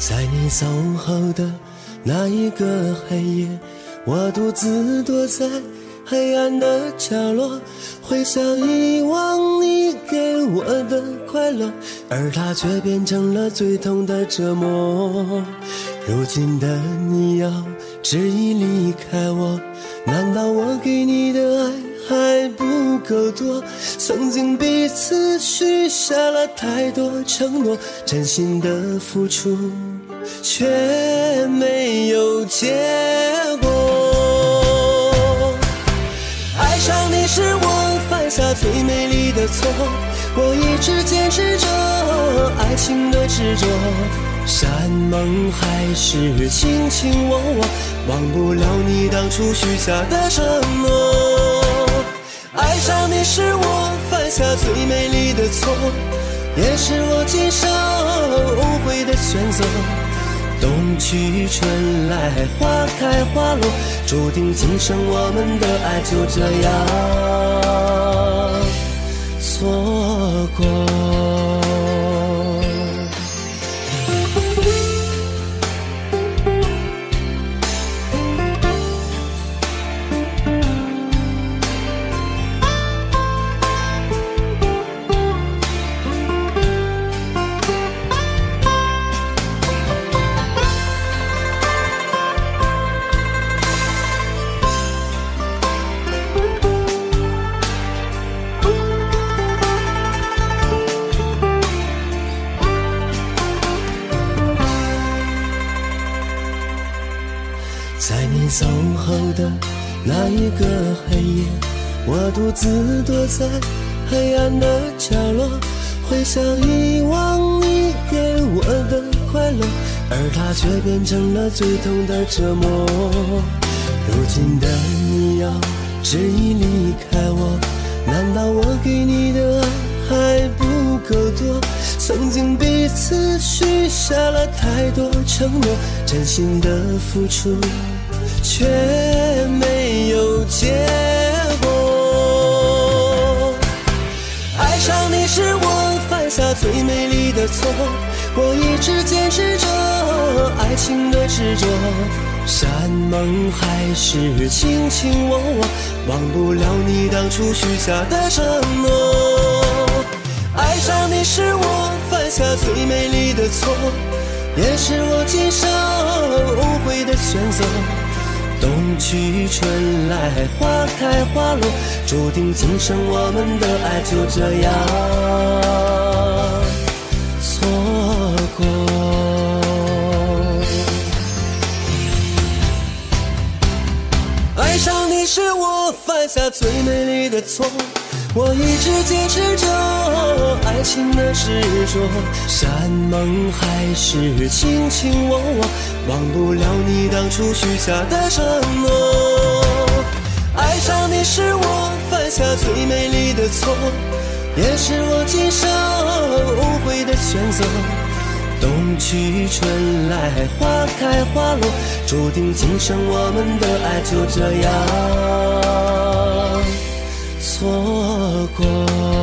在你走后的那一个黑夜，我独自躲在黑暗的角落，回想以往你给我的快乐，而它却变成了最痛的折磨。如今的你要执意离开我，难道我给你的爱还不够多？曾经彼此许下了太多承诺，真心的付出。却没有结果。爱上你是我犯下最美丽的错，我一直坚持着爱情的执着，山盟海誓，卿卿我我，忘不了你当初许下的承诺。爱上你是我犯下最美丽的错，也是我今生无悔的选择。冬去春来，花开花落，注定今生我们的爱就这样错过。在你走后的那一个黑夜，我独自躲在黑暗的角落，回想以往你给我的快乐，而它却变成了最痛的折磨。如今的你要执意离开我，难道我给你的爱还不够多？曾经彼此许下了太多承诺，真心的付出。却没有结果。爱上你是我犯下最美丽的错，我一直坚持着爱情的执着，山盟海誓，卿卿我我，忘不了你当初许下的承诺。爱上你是我犯下最美丽的错，也是我今生无悔的选择。冬去春来，花开花落，注定今生我们的爱就这样错过。爱上你是我犯下最美丽的错。我一直坚持着爱情的执着，山盟海誓，卿卿我我，忘不了你当初许下的承诺。爱上你是我犯下最美丽的错，也是我今生无悔的选择。冬去春来，花开花落，注定今生我们的爱就这样。错过。